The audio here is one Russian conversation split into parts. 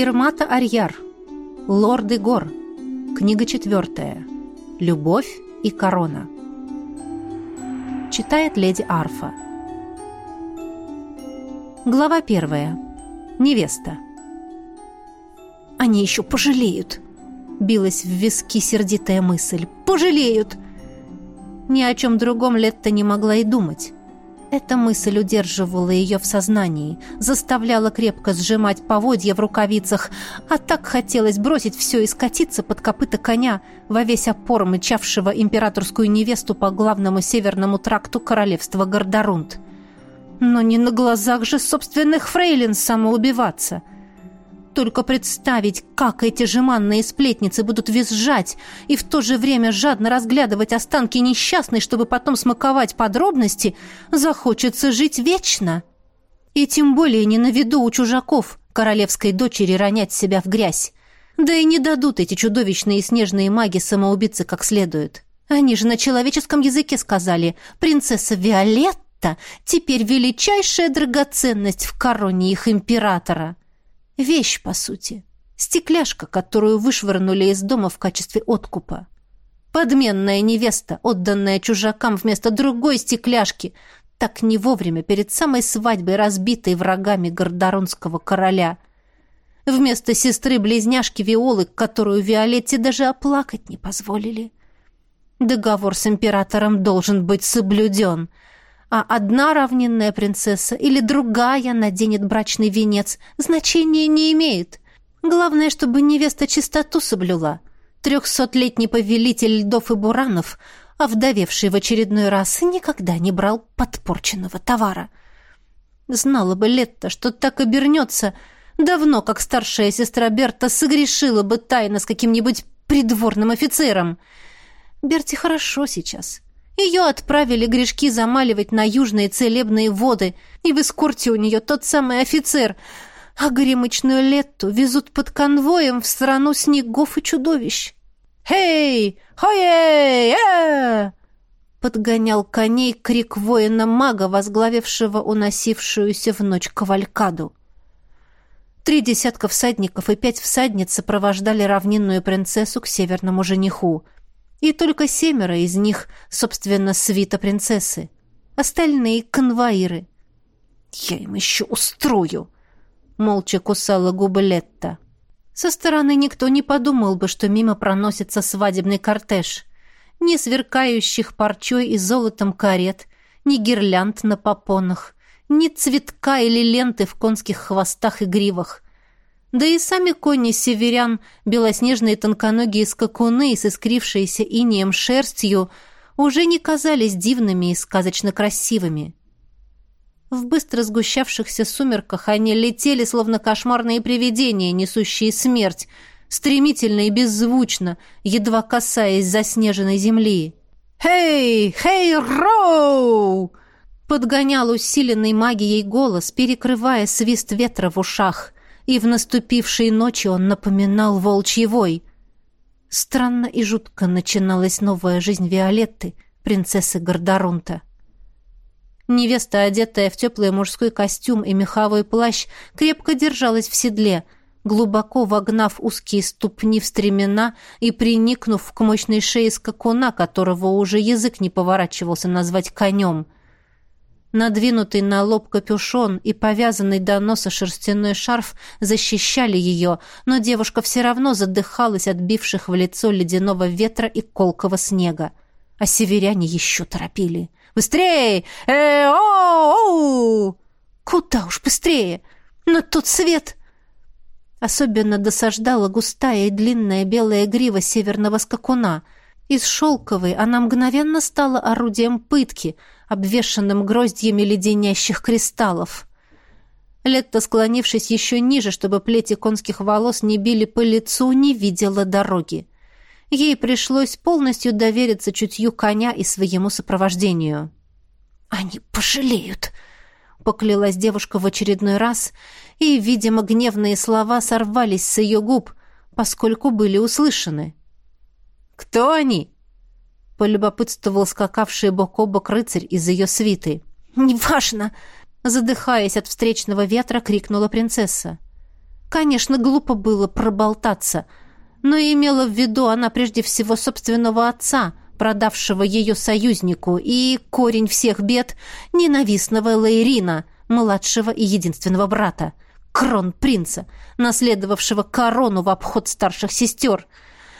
Ирмата Арьяр. Лорды гор. Книга четвертая. Любовь и корона. Читает леди Арфа. Глава первая. Невеста. Они еще пожалеют. Билась в виски сердитая мысль. Пожалеют! Ни о чем другом Летта не могла и думать. Эта мысль удерживала ее в сознании, заставляла крепко сжимать поводья в рукавицах, а так хотелось бросить все и скатиться под копыта коня во весь опор мычавшего императорскую невесту по главному северному тракту королевства Гордорунд. Но не на глазах же собственных фрейлин самоубиваться — только представить, как эти жеманные сплетницы будут визжать и в то же время жадно разглядывать останки несчастной, чтобы потом смаковать подробности, захочется жить вечно. И тем более не на виду у чужаков, королевской дочери ронять себя в грязь. Да и не дадут эти чудовищные снежные маги самоубиться как следует. Они же на человеческом языке сказали «принцесса Виолетта» теперь величайшая драгоценность в короне их императора. Вещь, по сути. Стекляшка, которую вышвырнули из дома в качестве откупа. Подменная невеста, отданная чужакам вместо другой стекляшки, так не вовремя перед самой свадьбой разбитой врагами гордоронского короля. Вместо сестры-близняшки Виолы, которую Виолетте даже оплакать не позволили. Договор с императором должен быть соблюден — а одна равнинная принцесса или другая наденет брачный венец, значения не имеет. Главное, чтобы невеста чистоту соблюла. Трехсотлетний повелитель льдов и буранов, овдовевший в очередной раз, никогда не брал подпорченного товара. Знала бы Летта, что так обернется, давно, как старшая сестра Берта, согрешила бы тайно с каким-нибудь придворным офицером. Берти хорошо сейчас — ее отправили грешки замаливать на южные целебные воды, и в эскорте у нее тот самый офицер, а горемычную Летту везут под конвоем в страну снегов и чудовищ. «Хей! Хой-эй! Э!» подгонял коней крик воина-мага, возглавившего уносившуюся в ночь кавалькаду. Три десятка всадников и пять всадниц сопровождали равнинную принцессу к северному жениху — и только семеро из них, собственно, свита принцессы. Остальные — конвоиры. «Я им еще устрою!» — молча кусала губы Летта. Со стороны никто не подумал бы, что мимо проносится свадебный кортеж. Ни сверкающих парчой и золотом карет, ни гирлянд на попонах, ни цветка или ленты в конских хвостах и гривах — да и сами кони северян, белоснежные тонконогие скакуны с искрившейся инеем шерстью, уже не казались дивными и сказочно красивыми. В быстро сгущавшихся сумерках они летели, словно кошмарные привидения, несущие смерть, стремительно и беззвучно, едва касаясь заснеженной земли. «Хей! Хей, роу!» Подгонял усиленный магией голос, перекрывая свист ветра в ушах и в наступившей ночи он напоминал волчий вой. Странно и жутко начиналась новая жизнь Виолетты, принцессы Гордорунта. Невеста, одетая в теплый мужской костюм и меховой плащ, крепко держалась в седле, глубоко вогнав узкие ступни в стремена и приникнув к мощной шее скакуна, которого уже язык не поворачивался назвать конем — Надвинутый на лоб капюшон и повязанный до носа шерстяной шарф защищали ее, но девушка все равно задыхалась от бивших в лицо ледяного ветра и колкого снега. А северяне еще торопили. «Быстрее! Э-о-оу!» «Куда уж быстрее! На тот свет!» Особенно досаждала густая и длинная белая грива северного скакуна. Из шелковой она мгновенно стала орудием пытки — обвешанным гроздьями леденящих кристаллов. Летта, склонившись еще ниже, чтобы плети конских волос не били по лицу, не видела дороги. Ей пришлось полностью довериться чутью коня и своему сопровождению. «Они пожалеют!» — поклялась девушка в очередной раз, и, видимо, гневные слова сорвались с ее губ, поскольку были услышаны. «Кто они?» Полюбопытствовал скакавший бок о бок рыцарь из ее свиты. «Неважно!» Задыхаясь от встречного ветра, крикнула принцесса. Конечно, глупо было проболтаться, но имела в виду она прежде всего собственного отца, продавшего ее союзнику, и корень всех бед — ненавистного Лейрина, младшего и единственного брата, крон-принца, наследовавшего корону в обход старших сестер —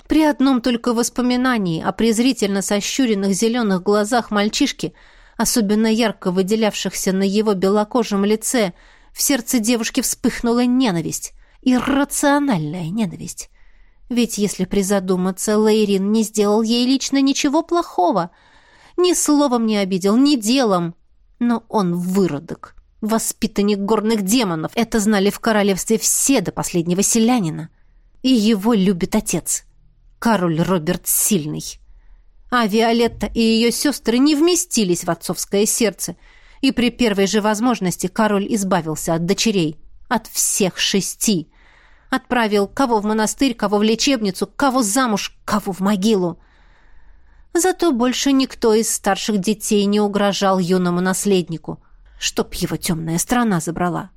при одном только воспоминании о презрительно сощуренных зеленых глазах мальчишки, особенно ярко выделявшихся на его белокожем лице, в сердце девушки вспыхнула ненависть, иррациональная ненависть. Ведь если призадуматься, Лейрин не сделал ей лично ничего плохого, ни словом не обидел, ни делом. Но он выродок, воспитанник горных демонов. Это знали в королевстве все до последнего селянина. И его любит отец. Король Роберт Сильный. А Виолетта и ее сестры не вместились в отцовское сердце, и при первой же возможности король избавился от дочерей, от всех шести. Отправил кого в монастырь, кого в лечебницу, кого замуж, кого в могилу. Зато больше никто из старших детей не угрожал юному наследнику, чтоб его темная страна забрала.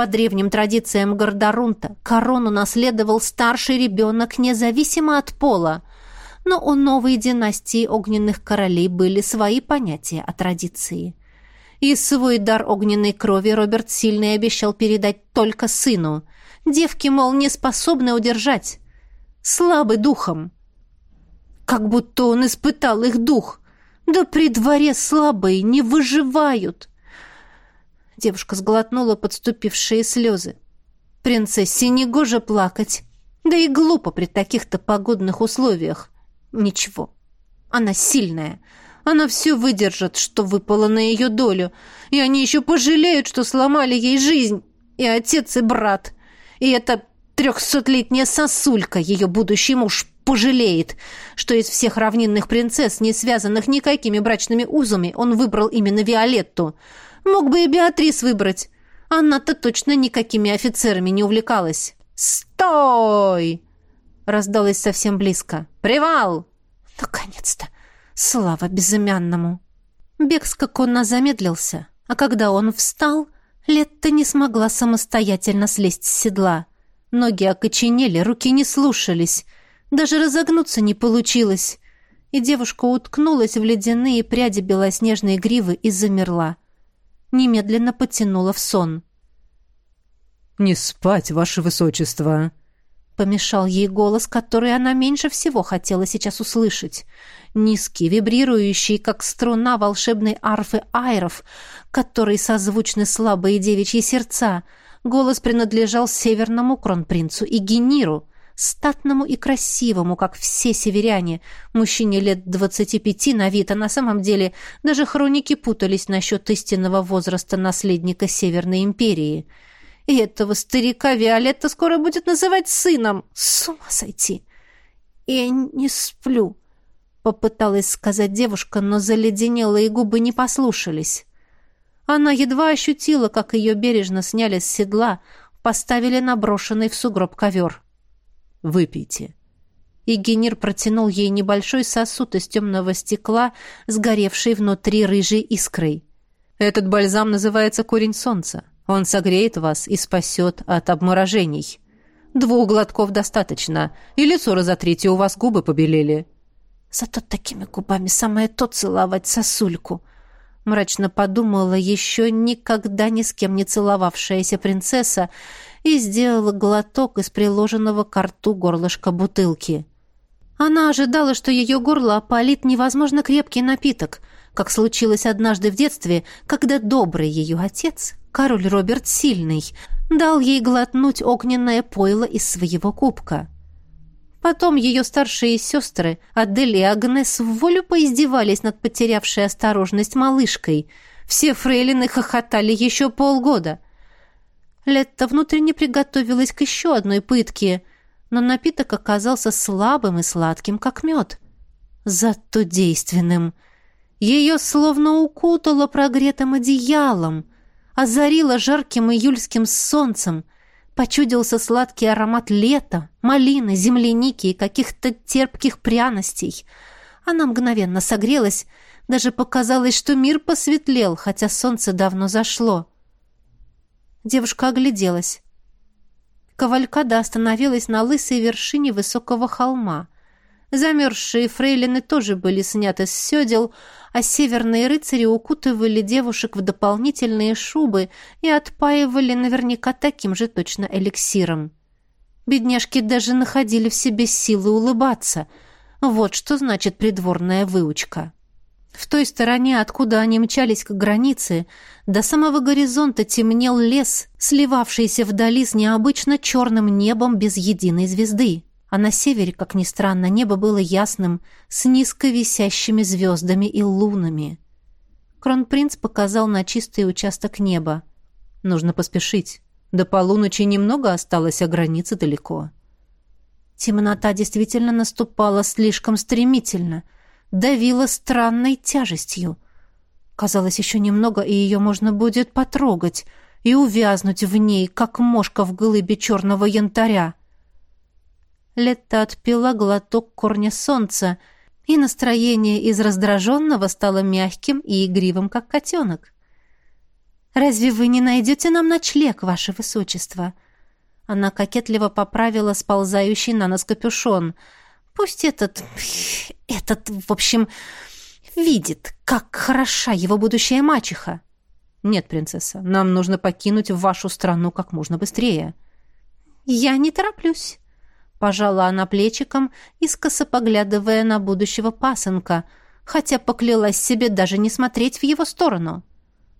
По древним традициям Гордорунта корону наследовал старший ребенок независимо от пола, но у новой династии огненных королей были свои понятия о традиции. И свой дар огненной крови Роберт Сильный обещал передать только сыну. Девки, мол, не способны удержать. Слабы духом. Как будто он испытал их дух. Да при дворе слабые не выживают. Девушка сглотнула подступившие слезы. Принцессе негоже плакать. Да и глупо при таких-то погодных условиях. Ничего. Она сильная. Она все выдержит, что выпало на ее долю. И они еще пожалеют, что сломали ей жизнь. И отец, и брат. И эта трехсотлетняя сосулька, ее будущий муж, пожалеет, что из всех равнинных принцесс, не связанных никакими брачными узами, он выбрал именно Виолетту — Мог бы и Беатрис выбрать. Она-то точно никакими офицерами не увлекалась. «Стой!» — раздалось совсем близко. «Привал!» «Наконец-то! Слава безымянному!» Бег скакона замедлился, а когда он встал, Летта не смогла самостоятельно слезть с седла. Ноги окоченели, руки не слушались. Даже разогнуться не получилось. И девушка уткнулась в ледяные пряди белоснежной гривы и замерла немедленно потянула в сон. «Не спать, ваше высочество!» Помешал ей голос, который она меньше всего хотела сейчас услышать. Низкий, вибрирующий, как струна волшебной арфы айров, который созвучны слабые девичьи сердца. Голос принадлежал северному кронпринцу и Гениру, статному и красивому, как все северяне, мужчине лет двадцати пяти на вид, а на самом деле даже хроники путались насчет истинного возраста наследника Северной империи. И этого старика Виолетта скоро будет называть сыном. С ума сойти! Я не сплю, попыталась сказать девушка, но заледенелые губы не послушались. Она едва ощутила, как ее бережно сняли с седла, поставили на брошенный в сугроб ковер. Выпейте». И Генир протянул ей небольшой сосуд из темного стекла, сгоревший внутри рыжей искрой. «Этот бальзам называется корень солнца. Он согреет вас и спасет от обморожений. Двух глотков достаточно, и лицо разотрите, у вас губы побелели». «Зато такими губами самое то целовать сосульку», — мрачно подумала еще никогда ни с кем не целовавшаяся принцесса и сделала глоток из приложенного к рту горлышка бутылки. Она ожидала, что ее горло опалит невозможно крепкий напиток, как случилось однажды в детстве, когда добрый ее отец, король Роберт Сильный, дал ей глотнуть огненное пойло из своего кубка. Потом ее старшие сестры, Адель и Агнес, в волю поиздевались над потерявшей осторожность малышкой. Все фрейлины хохотали еще полгода — Летта внутренне приготовилась к еще одной пытке, но напиток оказался слабым и сладким, как мед. Зато действенным. Ее словно укутало прогретым одеялом, озарило жарким июльским солнцем, почудился сладкий аромат лета, малины, земляники и каких-то терпких пряностей. Она мгновенно согрелась, даже показалось, что мир посветлел, хотя солнце давно зашло. Девушка огляделась. Кавалькада остановилась на лысой вершине высокого холма. Замерзшие фрейлины тоже были сняты с седел, а северные рыцари укутывали девушек в дополнительные шубы и отпаивали наверняка таким же точно эликсиром. Бедняжки даже находили в себе силы улыбаться. Вот что значит придворная выучка. В той стороне, откуда они мчались к границе, до самого горизонта темнел лес, сливавшийся вдали с необычно черным небом без единой звезды. А на севере, как ни странно, небо было ясным, с низко висящими звездами и лунами. Кронпринц показал на чистый участок неба. «Нужно поспешить. До полуночи немного осталось, а граница далеко». Темнота действительно наступала слишком стремительно — давила странной тяжестью. Казалось, еще немного, и ее можно будет потрогать и увязнуть в ней, как мошка в глыбе черного янтаря. Лето отпила глоток корня солнца, и настроение из раздраженного стало мягким и игривым, как котенок. «Разве вы не найдете нам ночлег, ваше высочество?» Она кокетливо поправила сползающий на нос капюшон — Пусть этот... этот, в общем, видит, как хороша его будущая мачеха. Нет, принцесса, нам нужно покинуть вашу страну как можно быстрее. Я не тороплюсь. Пожала она плечиком, искоса поглядывая на будущего пасынка, хотя поклялась себе даже не смотреть в его сторону.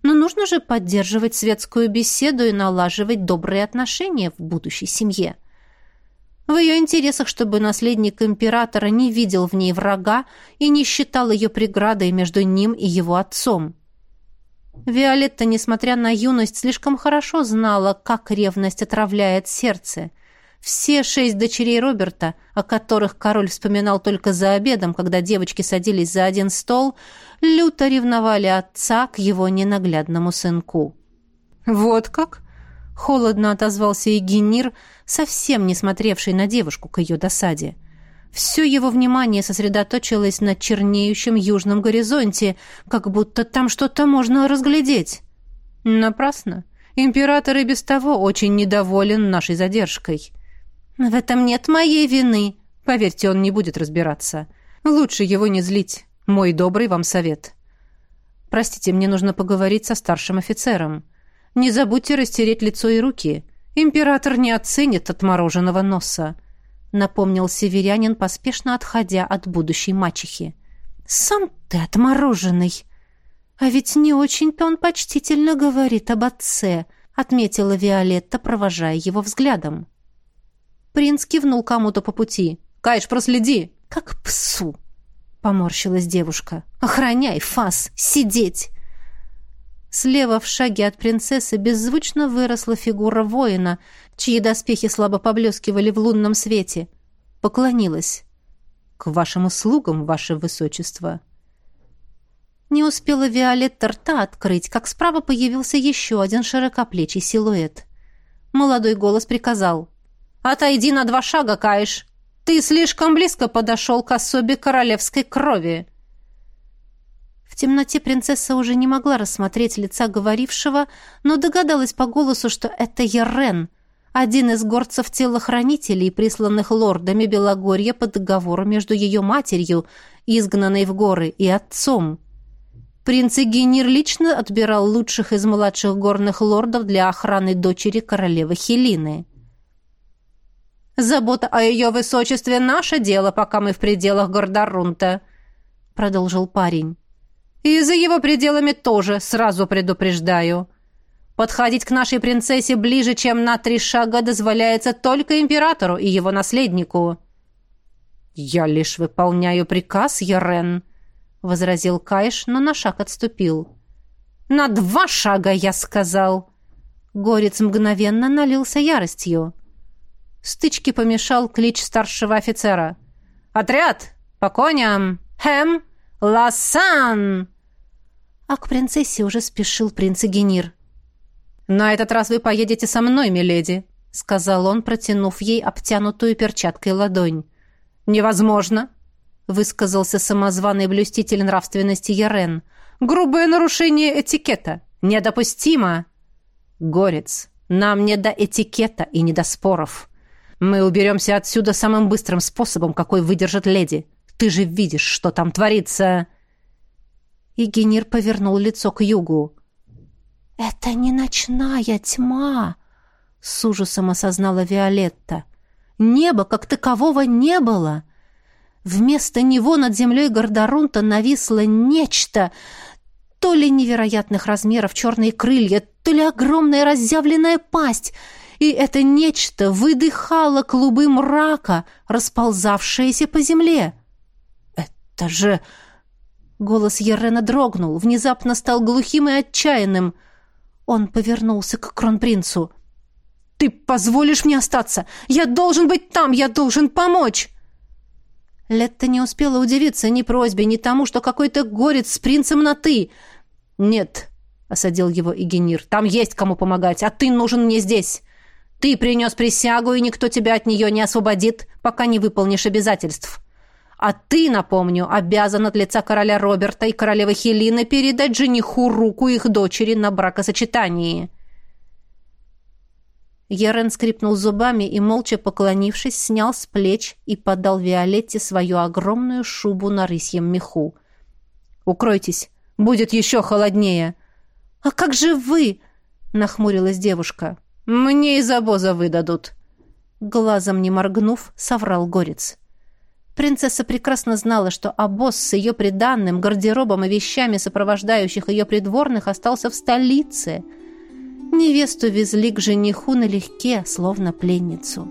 Но нужно же поддерживать светскую беседу и налаживать добрые отношения в будущей семье. — в ее интересах, чтобы наследник императора не видел в ней врага и не считал ее преградой между ним и его отцом. Виолетта, несмотря на юность, слишком хорошо знала, как ревность отравляет сердце. Все шесть дочерей Роберта, о которых король вспоминал только за обедом, когда девочки садились за один стол, люто ревновали отца к его ненаглядному сынку. «Вот как?» — холодно отозвался Егенир, совсем не смотревший на девушку к ее досаде. Все его внимание сосредоточилось на чернеющем южном горизонте, как будто там что-то можно разглядеть. Напрасно. Император и без того очень недоволен нашей задержкой. В этом нет моей вины. Поверьте, он не будет разбираться. Лучше его не злить. Мой добрый вам совет. Простите, мне нужно поговорить со старшим офицером. Не забудьте растереть лицо и руки. Император не оценит отмороженного носа», — напомнил северянин, поспешно отходя от будущей мачехи. «Сам ты отмороженный!» «А ведь не очень-то он почтительно говорит об отце», — отметила Виолетта, провожая его взглядом. Принц кивнул кому-то по пути. «Кайш, проследи!» «Как псу!» — поморщилась девушка. «Охраняй, Фас! Сидеть!» Слева в шаге от принцессы беззвучно выросла фигура воина, чьи доспехи слабо поблескивали в лунном свете. Поклонилась. «К вашим услугам, ваше высочество!» Не успела Виолетта рта открыть, как справа появился еще один широкоплечий силуэт. Молодой голос приказал. «Отойди на два шага, Каиш! Ты слишком близко подошел к особе королевской крови!» В темноте принцесса уже не могла рассмотреть лица говорившего, но догадалась по голосу, что это Ярен, один из горцев-телохранителей, присланных лордами Белогорья по договору между ее матерью, изгнанной в горы, и отцом. Принц Эгенир лично отбирал лучших из младших горных лордов для охраны дочери королевы Хелины. «Забота о ее высочестве — наше дело, пока мы в пределах Гордорунта», — продолжил парень. И за его пределами тоже, сразу предупреждаю. Подходить к нашей принцессе ближе, чем на три шага, дозволяется только императору и его наследнику». «Я лишь выполняю приказ, Ярен», — возразил Кайш, но на шаг отступил. «На два шага, я сказал!» Горец мгновенно налился яростью. Стычке помешал клич старшего офицера. «Отряд! По коням! Хэм! Ласан!» А к принцессе уже спешил принц Эгенир. «На этот раз вы поедете со мной, миледи», — сказал он, протянув ей обтянутую перчаткой ладонь. «Невозможно», — высказался самозваный блюститель нравственности Ярен. «Грубое нарушение этикета. Недопустимо». «Горец, Нам не до этикета и не до споров. Мы уберемся отсюда самым быстрым способом, какой выдержит леди. Ты же видишь, что там творится!» И Генир повернул лицо к югу. «Это не ночная тьма!» — с ужасом осознала Виолетта. «Неба как такового не было!» Вместо него над землей Гордорунта нависло нечто, то ли невероятных размеров черные крылья, то ли огромная разъявленная пасть, и это нечто выдыхало клубы мрака, расползавшиеся по земле. «Это же...» Голос Ерена дрогнул, внезапно стал глухим и отчаянным. Он повернулся к кронпринцу. «Ты позволишь мне остаться? Я должен быть там, я должен помочь!» Летта не успела удивиться ни просьбе, ни тому, что какой-то горец с принцем на «ты». «Нет», — осадил его Игенир, — «там есть кому помогать, а ты нужен мне здесь. Ты принес присягу, и никто тебя от нее не освободит, пока не выполнишь обязательств. А ты, напомню, обязан от лица короля Роберта и королевы Хелины передать жениху руку их дочери на бракосочетании». Ерен скрипнул зубами и, молча поклонившись, снял с плеч и подал Виолетте свою огромную шубу на рысьем меху. «Укройтесь, будет еще холоднее». «А как же вы?» — нахмурилась девушка. «Мне из обоза выдадут». Глазом не моргнув, соврал горец. Принцесса прекрасно знала, что обоз с ее приданным, гардеробом и вещами, сопровождающих ее придворных, остался в столице — Невесту везли к жениху налегке, словно пленницу.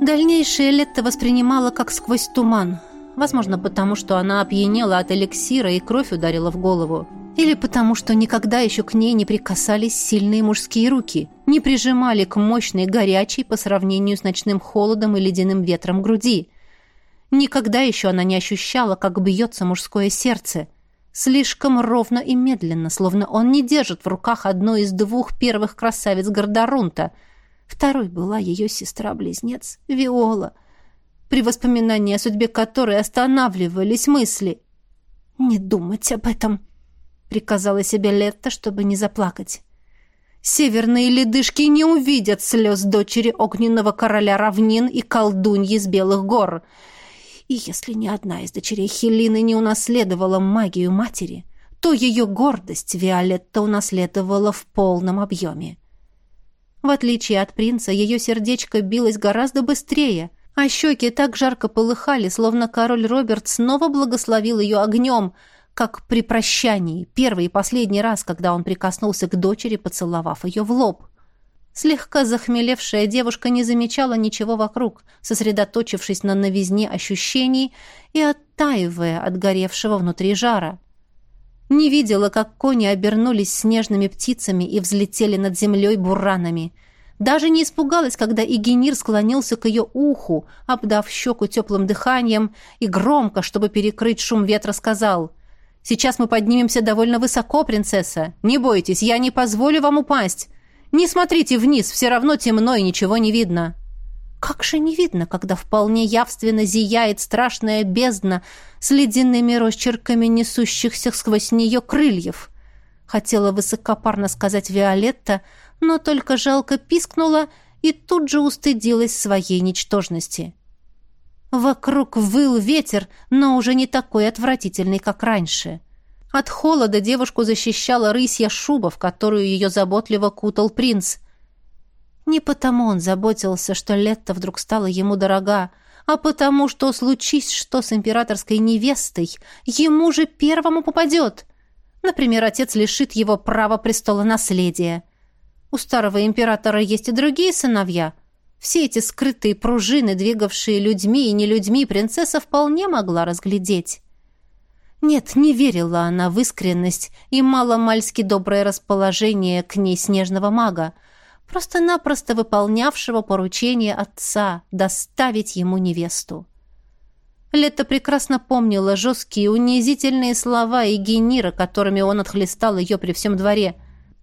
Дальнейшее лето воспринимала как сквозь туман. Возможно, потому что она опьянела от эликсира и кровь ударила в голову. Или потому что никогда еще к ней не прикасались сильные мужские руки, не прижимали к мощной, горячей по сравнению с ночным холодом и ледяным ветром груди – Никогда еще она не ощущала, как бьется мужское сердце. Слишком ровно и медленно, словно он не держит в руках одну из двух первых красавиц Гордорунта. Второй была ее сестра-близнец, Виола, при воспоминании о судьбе которой останавливались мысли. «Не думать об этом», — приказала себе Летта, чтобы не заплакать. Северные ледышки не увидят слез дочери огненного короля равнин и колдуньи с белых гор — и если ни одна из дочерей Хелины не унаследовала магию матери, то ее гордость Виолетта унаследовала в полном объеме. В отличие от принца, ее сердечко билось гораздо быстрее, а щеки так жарко полыхали, словно король Роберт снова благословил ее огнем, как при прощании, первый и последний раз, когда он прикоснулся к дочери, поцеловав ее в лоб. Слегка захмелевшая девушка не замечала ничего вокруг, сосредоточившись на новизне ощущений и оттаивая от горевшего внутри жара. Не видела, как кони обернулись снежными птицами и взлетели над землей буранами. Даже не испугалась, когда Игенир склонился к ее уху, обдав щеку теплым дыханием, и громко, чтобы перекрыть шум ветра, сказал «Сейчас мы поднимемся довольно высоко, принцесса. Не бойтесь, я не позволю вам упасть. Не смотрите вниз, все равно темно и ничего не видно». Как же не видно, когда вполне явственно зияет страшная бездна с ледяными росчерками несущихся сквозь нее крыльев? Хотела высокопарно сказать Виолетта, но только жалко пискнула и тут же устыдилась своей ничтожности. Вокруг выл ветер, но уже не такой отвратительный, как раньше. — от холода девушку защищала рысья шуба, в которую ее заботливо кутал принц. Не потому он заботился, что Летта вдруг стала ему дорога, а потому что, случись что с императорской невестой, ему же первому попадет. Например, отец лишит его права престола наследия. У старого императора есть и другие сыновья. Все эти скрытые пружины, двигавшие людьми и не людьми, принцесса вполне могла разглядеть. Нет, не верила она в искренность и маломальски доброе расположение к ней снежного мага, просто-напросто выполнявшего поручение отца доставить ему невесту. Лето прекрасно помнила жесткие унизительные слова Егенира, которыми он отхлестал ее при всем дворе.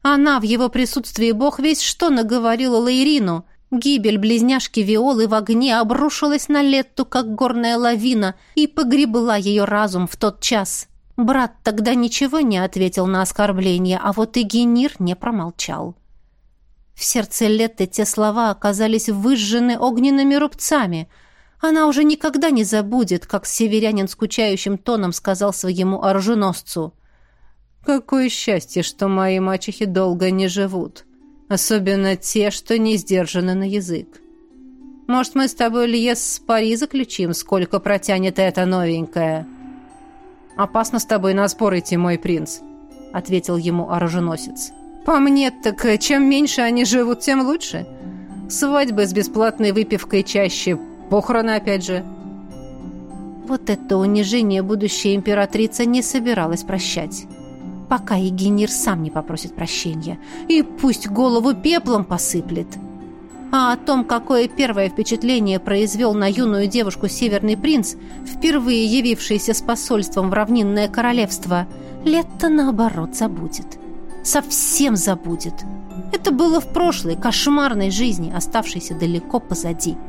Она в его присутствии бог весь что наговорила Лаирину, Гибель близняшки Виолы в огне обрушилась на Летту, как горная лавина, и погребла ее разум в тот час. Брат тогда ничего не ответил на оскорбление, а вот и Генир не промолчал. В сердце Летты те слова оказались выжжены огненными рубцами. Она уже никогда не забудет, как северянин скучающим тоном сказал своему оруженосцу. «Какое счастье, что мои мачехи долго не живут, особенно те, что не сдержаны на язык. Может, мы с тобой, Льес, пари заключим, сколько протянет эта новенькая?» «Опасно с тобой на спор идти, мой принц», — ответил ему оруженосец. «По мне, так чем меньше они живут, тем лучше. Свадьбы с бесплатной выпивкой чаще, похороны опять же». Вот это унижение будущая императрица не собиралась прощать. Пока Егенир сам не попросит прощения. И пусть голову пеплом посыплет. — а о том, какое первое впечатление произвел на юную девушку Северный принц, впервые явившийся с посольством в равнинное королевство, Летта, наоборот, забудет. Совсем забудет. Это было в прошлой, кошмарной жизни, оставшейся далеко позади. —